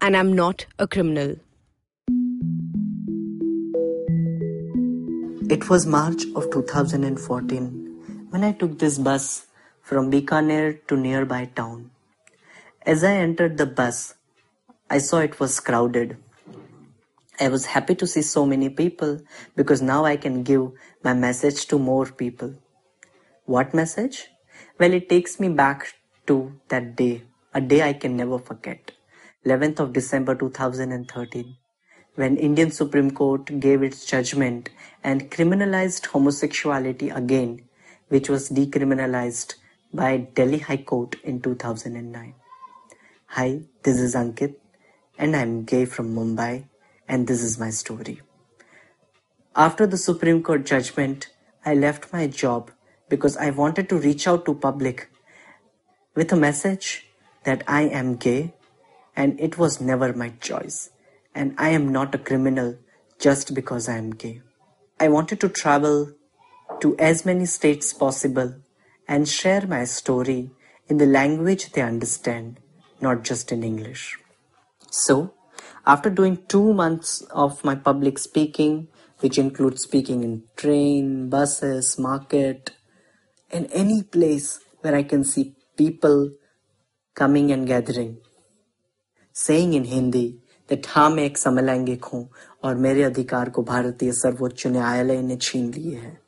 and I'm Not a Criminal. It was March of 2014 when I took this bus from Bikaner to nearby town. As I entered the bus, I saw it was crowded. I was happy to see so many people because now I can give my message to more people. What message? Well, it takes me back to that day, a day I can never forget. 11th of December 2013, when Indian Supreme Court gave its judgment and criminalized homosexuality again, which was decriminalized by Delhi High Court in 2009. Hi, this is Ankit and I'm gay from Mumbai and this is my story. After the Supreme Court judgment, I left my job because I wanted to reach out to public with a message that I am gay and it was never my choice and I am not a criminal just because I am gay. I wanted to travel to as many states possible and share my story in the language they understand, not just in English. So, after doing two months of my public speaking, which includes speaking in train, buses, market, and any place where I can see people coming and gathering, saying in Hindi that हाँ मैं एक समलैंगिक हूँ और मेरे अधिकार को भारतीय सर्वोच्च न्यायालय ने छीन लिए हैं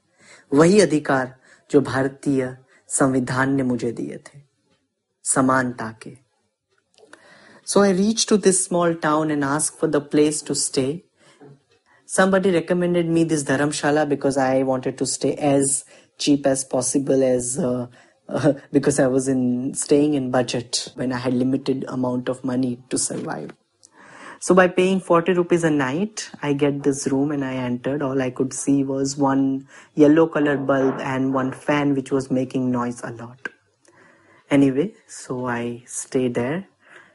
वही अधिकार जो भारतीय संविधान ने मुझे दिए थे समानता के So I reached to this small town and asked for the place to stay. Somebody recommended me this dharamshala because I wanted to stay as cheap as possible as uh, because I was in staying in budget when I had limited amount of money to survive. So by paying 40 rupees a night, I get this room and I entered. All I could see was one yellow colored bulb and one fan which was making noise a lot. Anyway, so I stayed there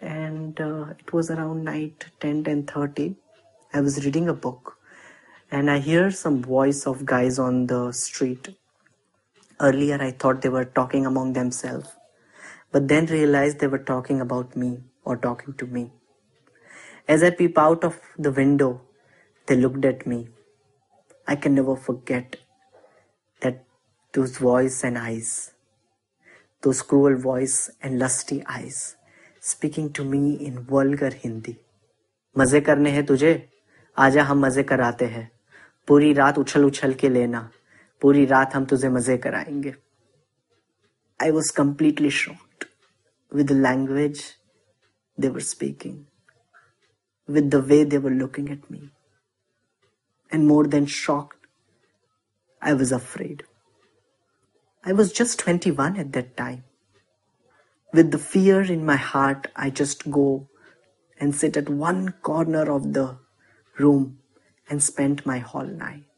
and uh, it was around night 10 10 30 i was reading a book and i hear some voice of guys on the street earlier i thought they were talking among themselves but then realized they were talking about me or talking to me as i peep out of the window they looked at me i can never forget that those voice and eyes those cruel voice and lusty eyes speaking to me in vulgar Hindi मज़े करने हैं तुझे आजा हम मज़े कराते हैं पूरी रात उछल उछल के लेना पूरी रात हम तुझे मजे कराएंगे I was completely shocked with the language they were speaking with the way they were looking at me. And more than shocked, I was afraid. I was just 21 at that time. With the fear in my heart, I just go and sit at one corner of the room and spend my whole night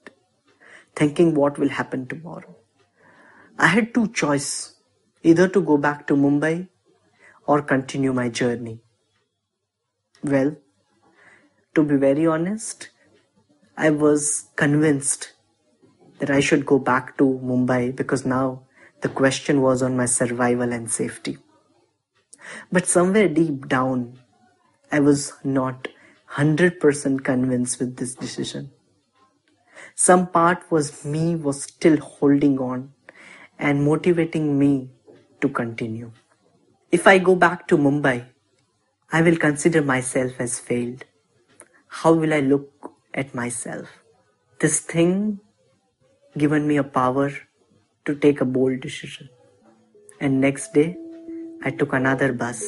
thinking what will happen tomorrow. I had two choices either to go back to Mumbai or continue my journey. Well, to be very honest, I was convinced that I should go back to Mumbai because now the question was on my survival and safety. But somewhere deep down, I was not 100% convinced with this decision. Some part was me was still holding on and motivating me to continue. If I go back to Mumbai, I will consider myself as failed. How will I look at myself? This thing given me a power to take a bold decision. And next day, I took another bus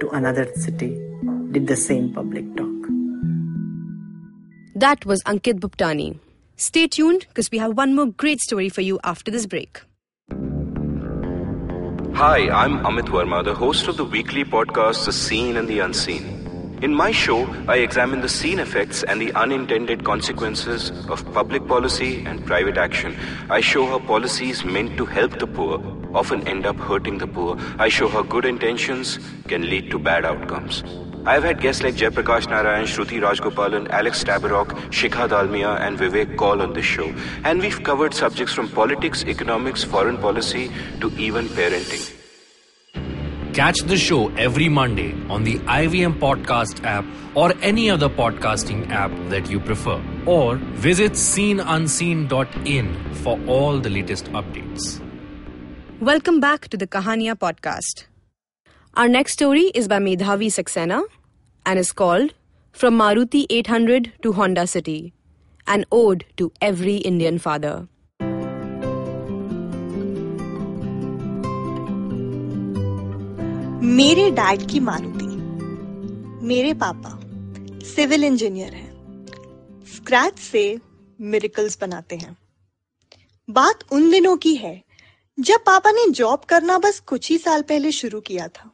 to another city, did the same public talk. That was Ankit Bhuptani. Stay tuned because we have one more great story for you after this break. Hi, I'm Amit Varma, the host of the weekly podcast The Seen and the Unseen. In my show, I examine the seen effects and the unintended consequences of public policy and private action. I show how policies meant to help the poor often end up hurting the poor. I show how good intentions can lead to bad outcomes. I've had guests like Jayaprakash Narayan, Shruti Rajagopalan, Alex Tabarrok, Shikha Dalmia, and Vivek Kaul on this show. And we've covered subjects from politics, economics, foreign policy to even parenting. Catch the show every Monday on the IVM Podcast app or any other podcasting app that you prefer. Or visit seenunseen.in for all the latest updates. Welcome back to the Kahaniya podcast. Our next story is by Medhavi Saxena and is called From Maruti 800 to Honda City An Ode to Every Indian Father. मेरे dad की मारुति मेरे पापा civil engineer हैं scratch से miracles बनाते हैं बात उन दिनों की है जब पापा ने जॉब करना बस कुछ ही साल पहले शुरू किया था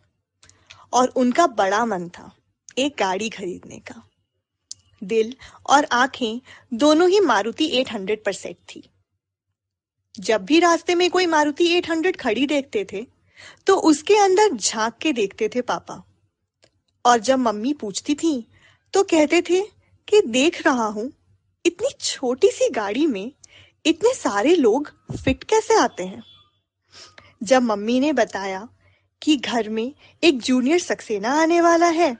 और उनका बड़ा मन था एक गाड़ी खरीदने का। दिल और आँखें दोनों ही मारुति 800 पर सेट थी। जब भी रास्ते में कोई मारुति 800 खड़ी देखते थे तो उसके अंदर झाँक के देखते थे पापा। और जब मम्मी पूछती थी तो कहते थे कि देख रहा हूँ, इतनी छोटी सी गाड़ी में इतने सारे लोग फिट कैसे आते हैं? जब मम्मी ने बताया कि घर में एक जूनियर सक्सेना आने वाला है।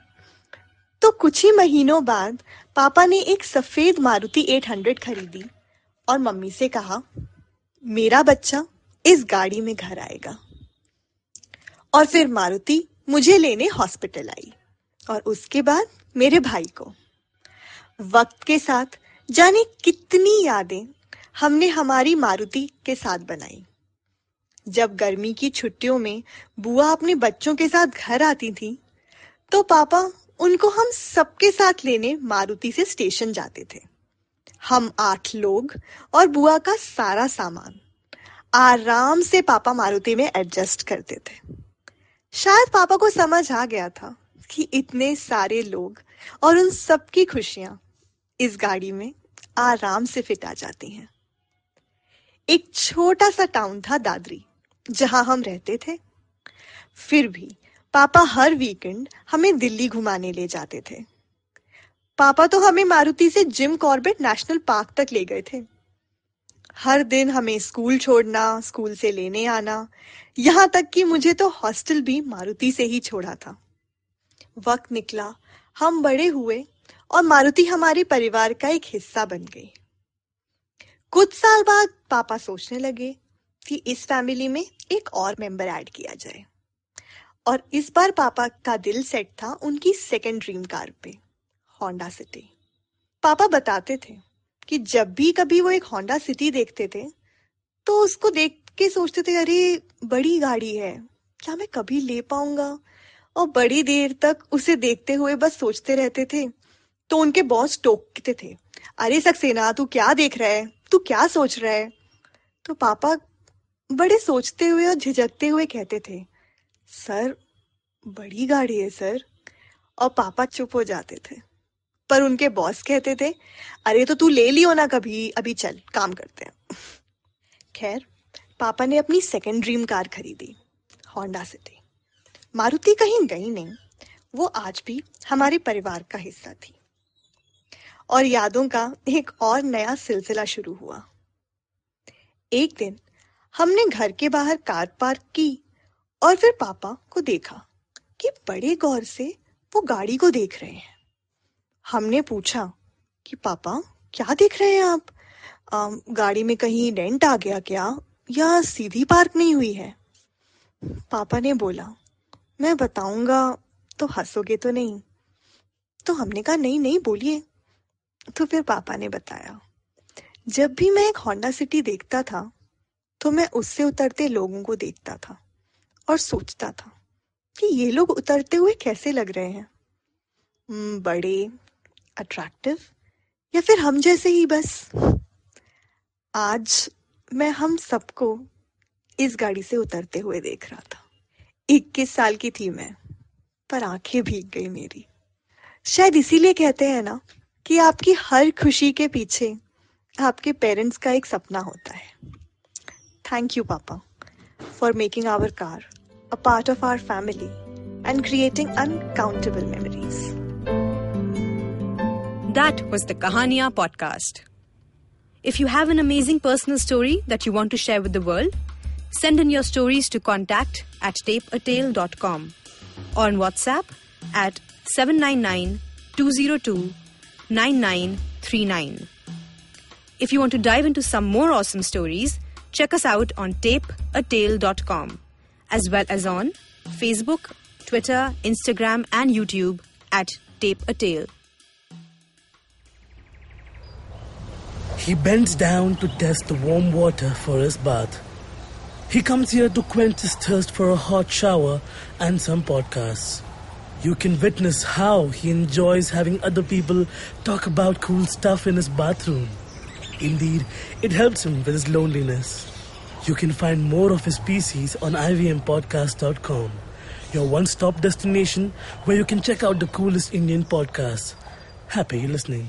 तो कुछ ही महीनों बाद पापा ने एक सफ़ेद मारुति 800 खरीदी और मम्मी से कहा, मेरा बच्चा इस गाड़ी में घर आएगा। और फिर मारुति मुझे लेने हॉस्पिटल आई और उसके बाद मेरे भाई को। वक्त के साथ जाने कितनी यादें हमने हमारी मारुति के साथ बनाई। जब गर्मी की छुट्टियों में बुआ अपने बच्चों के साथ घर आती थी तो पापा उनको हम सबके साथ लेने मारुति से स्टेशन जाते थे। हम आठ लोग और बुआ का सारा सामान आराम से पापा मारुति में एडजस्ट करते थे। शायद पापा को समझ आ गया था कि इतने सारे लोग और उन सबकी खुशियाँ इस गाड़ी में आराम से फिट आ जाती हैं। एक छोटा सा टाउन था दादरी। जहाँ हम रहते थे। फिर भी पापा हर वीकेंड हमें दिल्ली घुमाने ले जाते थे। पापा तो हमें मारुति से जिम कॉर्बेट नेशनल पार्क तक ले गए थे। हर दिन हमें स्कूल छोड़ना, स्कूल से लेने आना, यहाँ तक कि मुझे तो हॉस्टल भी मारुति से ही छोड़ा था। वक्त निकला, हम बड़े हुए और मारुति हमारे परिवार का एक हिस्सा बन गई। कुछ साल बाद पापा सोचने लगे कि इस फैमिली में एक और मेंबर ऐड किया जाए। और इस बार पापा का दिल सेट था उनकी सेकेंड ड्रीम कार पे होंडा सिटी पापा बताते थे कि जब भी कभी वो एक होंडा सिटी देखते थे तो उसको देख के सोचते थे, अरे, बड़ी गाड़ी है, क्या मैं कभी ले पाऊँगा? और बड़ी देर तक उसे देखते हुए बस सोचते रहते थे। तो उनके बॉस टोकते थे, अरे, सक्सेना, तू क्या देख रहा है? तू क्या सोच रहा है? तो पापा बड़े सोचते हुए और झिझकते हुए कहते थे, सर, बड़ी गाड़ी है, सर। और पापा चुप हो जाते थे। पर उनके बॉस कहते थे, अरे तो तू ले लियो ना कभी, अभी चल, काम करते हैं। खैर, पापा ने अपनी सेकेंड ड्रीम कार खरीदी होंडा सिटी मारुति कहीं गई नहीं, वो आज भी हमारे परिवार का हिस्सा थी। और यादों का एक और नया सिलसिला शुरू हुआ। एक दिन हमने घर के बाहर कार पार्क की और फिर पापा को देखा कि बड़े गौर से वो गाड़ी को देख रहे हैं। हमने पूछा कि पापा क्या देख रहे हैं आप? आ, गाड़ी में कहीं डेंट आ गया क्या? या सीधी पार्क नहीं हुई है? पापा ने बोला मैं बताऊँगा तो हंसोगे तो नहीं। तो हमने कहा नहीं नहीं बोलिए। तो फिर पापा ने बताया जब भी मैं एक होंडा सिटी देखता था तो मैं उससे उतरते लोगों को देखता था और सोचता था कि ये लोग उतरते हुए कैसे लग रहे हैं। हम्म, बड़े अट्रैक्टिव या फिर हम जैसे ही बस। आज मैं हम सबको इस गाड़ी से उतरते हुए देख रहा था। इक्कीस साल की थी मैं पर आँखें भीग गई मेरी। शायद इसीलिए कहते हैं ना कि आपकी हर खुशी के पीछे आपके पेरेंट्स का एक सपना होता है। Thank you, Papa, for making our car a part of our family and creating uncountable memories. That was the Kahaniya podcast. If you have an amazing personal story that you want to share with the world, send in your stories to contact at tapeatale.com or on WhatsApp at 799 202 9939. If you want to dive into some more awesome stories, check us out on tapeatale.com as well as on Facebook, Twitter, Instagram, and YouTube at Tape a Tale. He bends down to test the warm water for his bath. He comes here to quench his thirst for a hot shower and some podcasts. You can witness how he enjoys having other people talk about cool stuff in his bathroom. Indeed, it helps him with his loneliness. You can find more of his pieces on ivmpodcast.com, your one stop destination where you can check out the coolest Indian podcasts. Happy listening.